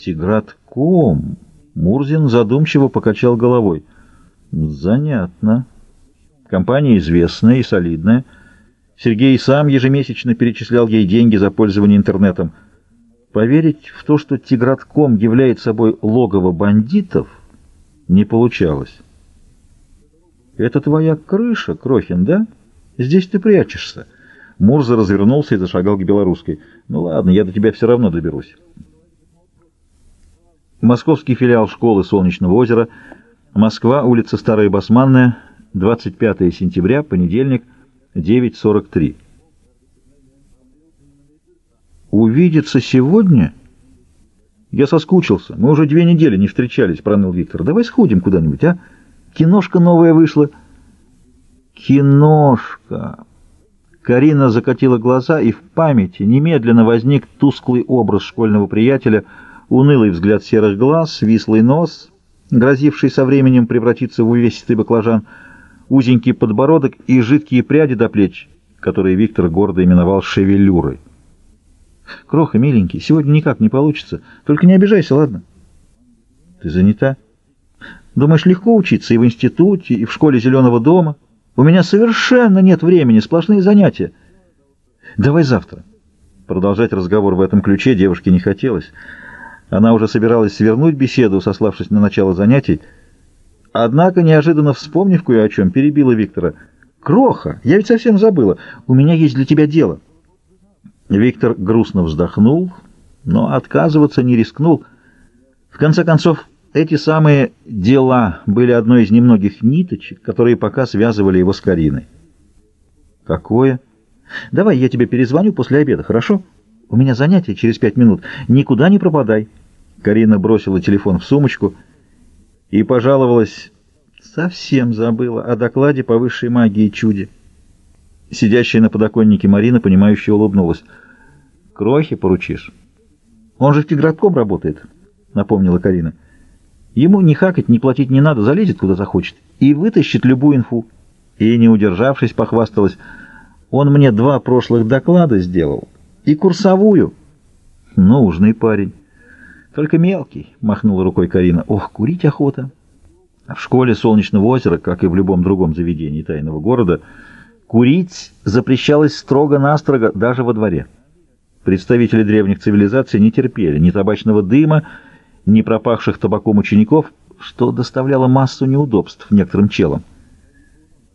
Тигратком. Мурзин задумчиво покачал головой. Занятно. Компания известная и солидная. Сергей сам ежемесячно перечислял ей деньги за пользование интернетом. Поверить в то, что Тигратком является собой логово бандитов, не получалось. «Это твоя крыша, Крохин, да? Здесь ты прячешься». Мурза развернулся и зашагал к белорусской. «Ну ладно, я до тебя все равно доберусь». Московский филиал школы Солнечного озера, Москва, улица Старая Басманная, 25 сентября, понедельник, 9.43. «Увидеться сегодня?» «Я соскучился. Мы уже две недели не встречались», — проныл Виктор. «Давай сходим куда-нибудь, а? Киношка новая вышла». «Киношка!» Карина закатила глаза, и в памяти немедленно возник тусклый образ школьного приятеля, унылый взгляд серых глаз, свислый нос, грозивший со временем превратиться в увесистый баклажан, узенький подбородок и жидкие пряди до плеч, которые Виктор гордо именовал шевелюрой. «Кроха, миленький, сегодня никак не получится. Только не обижайся, ладно?» «Ты занята?» «Думаешь, легко учиться и в институте, и в школе Зеленого дома?» У меня совершенно нет времени, сплошные занятия. Давай завтра. Продолжать разговор в этом ключе девушке не хотелось. Она уже собиралась свернуть беседу, сославшись на начало занятий. Однако, неожиданно вспомнив кое о чем, перебила Виктора. «Кроха, я ведь совсем забыла. У меня есть для тебя дело». Виктор грустно вздохнул, но отказываться не рискнул. В конце концов, эти самые дела были одной из немногих ниточек, которые пока связывали его с Кариной. «Какое?» «Давай я тебе перезвоню после обеда, хорошо? У меня занятие через пять минут. Никуда не пропадай». Карина бросила телефон в сумочку и пожаловалась, совсем забыла о докладе по высшей магии чуде. Сидящая на подоконнике Марина, понимающе улыбнулась. «Крохи поручишь?» «Он же Тигратком работает», — напомнила Карина. Ему ни хакать, ни платить не надо, залезет куда захочет и вытащит любую инфу. И, не удержавшись, похвасталась. Он мне два прошлых доклада сделал и курсовую. Нужный парень. Только мелкий, махнула рукой Карина. Ох, курить охота. В школе Солнечного озера, как и в любом другом заведении тайного города, курить запрещалось строго-настрого даже во дворе. Представители древних цивилизаций не терпели ни табачного дыма, не пропахших табаком учеников, что доставляло массу неудобств некоторым челам.